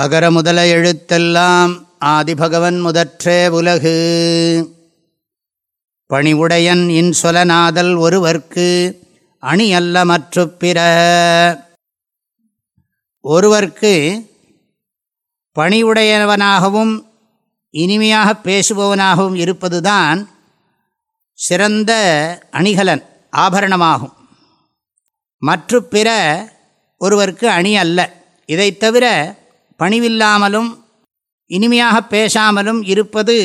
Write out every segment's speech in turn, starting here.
அகர முதல எழுத்தெல்லாம் ஆதிபகவன் முதற்றே உலகு. பணிவுடையன் இன்சொலநாதல் ஒருவர்க்கு அணி அல்ல மற்ற பிற. ஒருவர்க்கு பணிவுடையவனாகவும் இனிமையாக பேசுபவனாகவும் இருப்பதுதான் சிறந்த அணிகலன் ஆபரணமாகும். மற்ற பிற ஒருவருக்கு அணி அல்ல இதைத் தவிர பணிவில்லாமலும் இனிமையாக பேசாமலும் இருப்பது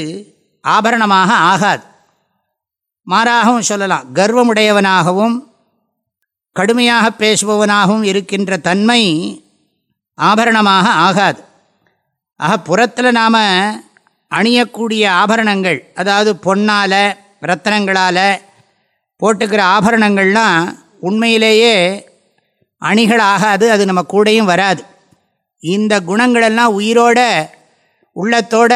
ஆபரணமாக ஆகாது. மாறாகவும் சொல்லலாம் கர்வமுடையவனாகவும் கடுமையாக பேசுபவனாகவும் இருக்கின்ற தன்மை ஆபரணமாக ஆகாது. ஆக புறத்தில் நாம் அணியக்கூடிய ஆபரணங்கள் அதாவது பொன்னால் ரத்தனங்களால் போட்டுக்கிற ஆபரணங்கள்லாம் உண்மையிலேயே அணிகள் ஆகாது அது நம்ம கூடையும் வராது. இந்த குணங்களெல்லாம் உயிரோட உள்ளத்தோட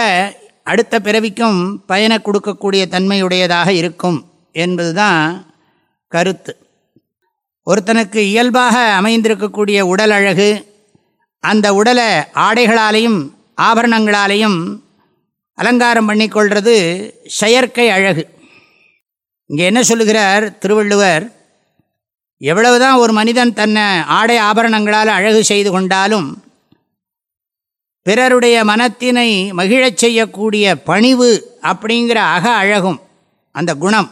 அடுத்த பிறவிக்கும் பயனை கொடுக்கக்கூடிய தன்மையுடையதாக இருக்கும் என்பது தான் கருத்து. ஒருத்தனுக்கு இயல்பாக அமைந்திருக்கக்கூடிய உடல் அழகு அந்த உடலை ஆடைகளாலேயும் ஆபரணங்களாலேயும் அலங்காரம் பண்ணிக்கொள்வது செயற்கை அழகு. இங்கே என்ன சொல்லுகிறார் திருவள்ளுவர்? எவ்வளவுதான் ஒரு மனிதன் தன்னை ஆடை ஆபரணங்களால் அழகு செய்து கொண்டாலும் பிறருடைய மனத்தினை மகிழச் செய்யக்கூடிய பணிவு அப்படிங்கிற அக அழகும் அந்த குணம்.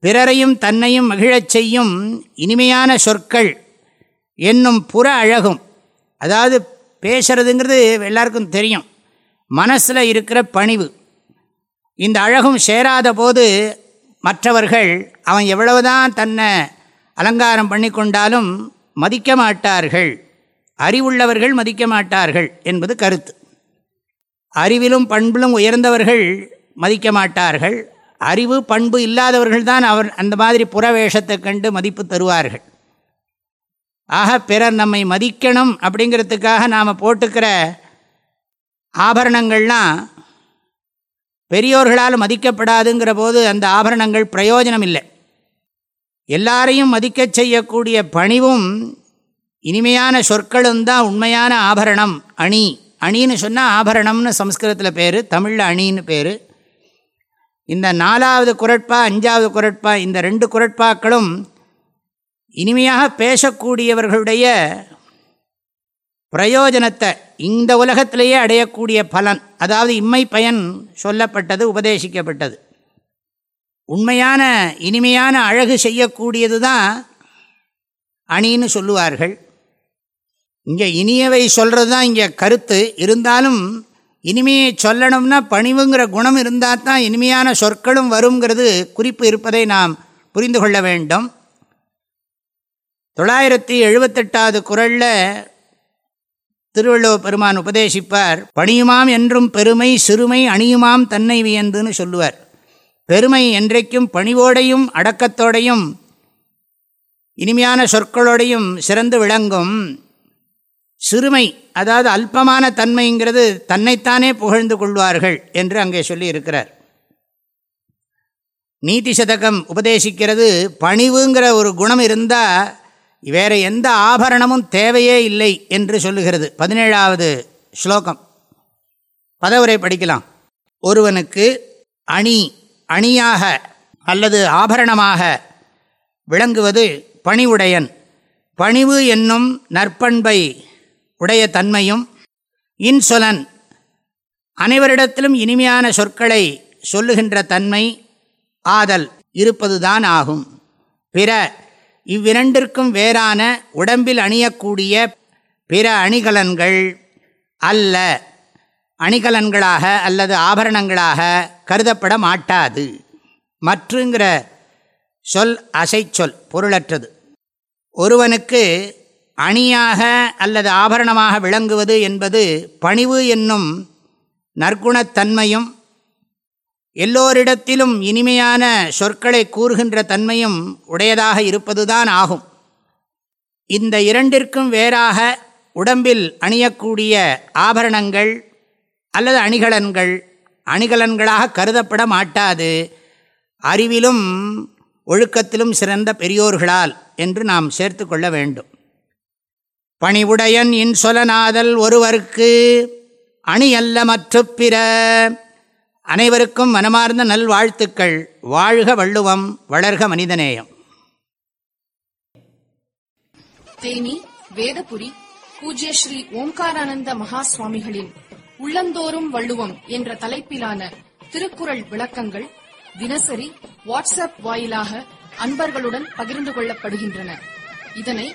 பிறரையும் தன்னையும் மகிழச் செய்யும் இனிமையான சொற்கள் என்னும் புற அழகும். அதாவது பேசுறதுங்கிறது எல்லாருக்கும் தெரியும். மனசில் இருக்கிற பணிவு. இந்த அழகும் சேராத போது மற்றவர்கள் அவன் எவ்வளவுதான் தன்னை அலங்காரம் பண்ணி கொண்டாலும் மதிக்க மாட்டார்கள். அறிவுள்ளவர்கள் மதிக்க மாட்டார்கள் என்பது கருத்து. அறிவிலும் பண்பிலும் உயர்ந்தவர்கள் மதிக்க மாட்டார்கள். அறிவு பண்பு இல்லாதவர்கள் தான் அவர் அந்த மாதிரி புறவேஷத்தை கண்டு மதிப்பு தருவார்கள். ஆக பிறர் நம்மை மதிக்கணும் அப்படிங்கிறதுக்காக நாம் போட்டுக்கிற ஆபரணங்கள்லாம் பெரியோர்களால் மதிக்கப்படாதுங்கிற போது அந்த ஆபரணங்கள் பிரயோஜனம் இல்லை எல்லாரையும் மதிக்கச் செய்யக்கூடிய பணிவும் இனிமையான சொற்களும் தான் உண்மையான ஆபரணம் அணி. அணின்னு சொன்னால் ஆபரணம்னு சம்ஸ்கிருதத்தில் பேர் தமிழில் அணின்னு பேர். இந்த நாலாவது குரட்பா அஞ்சாவது குரட்பா இந்த ரெண்டு குரட்பாக்களும் இனிமையாக பேசக்கூடியவர்களுடைய பிரயோஜனத்தை இந்த உலகத்திலேயே அடையக்கூடிய பலன் அதாவது இம்மை பயன் சொல்லப்பட்டது உபதேசிக்கப்பட்டது. உண்மையான இனிமையான அழகு செய்யக்கூடியது தான் அணின்னு சொல்லுவார்கள். இங்கே இனியவை சொல்கிறது தான் இங்கே கருத்து. இருந்தாலும் இனிமையை சொல்லணும்னா பணிவுங்கிற குணம் இருந்தால் தான் இனிமையான சொற்களும் வருங்கிறது குறிப்பு இருப்பதை நாம் புரிந்து கொள்ள வேண்டும். தொள்ளாயிரத்தி எழுபத்தெட்டாவது குரலில் திருவள்ளுவ பெருமான் உபதேசிப்பார் பணியுமாம் என்றும் பெருமை சிறுமை அணியுமாம் தன்னை வியந்துன்னு சொல்லுவார். பெருமை என்றைக்கும் பணிவோடையும் அடக்கத்தோடையும் இனிமையான சொற்களோடையும் சிறந்து விளங்கும். சிறுமை அதாவது அல்பமான தன்மைங்கிறது தன்னைத்தானே புகழ்ந்து கொள்வார்கள் என்று அங்கே சொல்லி இருக்கிறார் நீதி சதகம் உபதேசிக்கிறது பணிவுங்கிற ஒரு குணம் இருந்தால் வேறு எந்த ஆபரணமும் தேவையே இல்லை என்று சொல்லுகிறது. பதினேழாவது ஸ்லோகம். பதவுரை படிக்கலாம். ஒருவனுக்கு அணி அணியாக அல்லது ஆபரணமாக விளங்குவது பணிவுடையன். பணிவு என்னும் நற்பண்பை உடைய தன்மையும் இன்சொலன் அனைவரிடத்திலும் இனிமையான சொற்களை சொல்லுகின்ற தன்மை ஆதல் இருப்பதுதான் ஆகும். பிற இவ்விரண்டிற்கும் வேறான உடம்பில் அணியக்கூடிய பிற அணிகலன்கள் அல்ல. அணிகலன்களாக அல்லது ஆபரணங்களாக கருதப்பட மாட்டாது. மற்றுங்கிற சொல் அசைச்சொல் பொருளற்றது. ஒருவனுக்கு அணியாக அல்லது ஆபரணமாக விளங்குவது என்பது பணிவு என்னும் நற்குணத்தன்மையும் எல்லோரிடத்திலும் இனிமையான சொற்களை கூறுகின்ற தன்மையும் உடையதாக இருப்பதுதான் ஆகும். இந்த இரண்டிற்கும் வேறாக உடம்பில் அணியக்கூடிய ஆபரணங்கள் அல்லது அணிகலன்கள் அணிகலன்களாக கருதப்பட மாட்டாது. அறிவிலும் ஒழுக்கத்திலும் சிறந்த பெரியோர்களால் என்று நாம் சேர்த்து கொள்ள வேண்டும். பணிவுடையன் இன்சொலனாதல் ஒருவர்க்கு அணி அல்ல மற்ற பிற. அனைவருக்கும் மனமார்ந்த நல்வாழ்த்துக்கள். வாழ்க வள்ளுவம் வளர்க மனிதநேயம். தேனி வேதபுரி பூஜ்ய ஸ்ரீ ஓம்காரானந்த மகா சுவாமிகளின் உள்ளந்தோறும் வள்ளுவம் என்ற தலைப்பிலான திருக்குறள் விளக்கங்கள் தினசரி வாட்ஸ்அப் வாயிலாக அன்பர்களுடன் பகிர்ந்து கொள்ளப்படுகின்றன. இதனை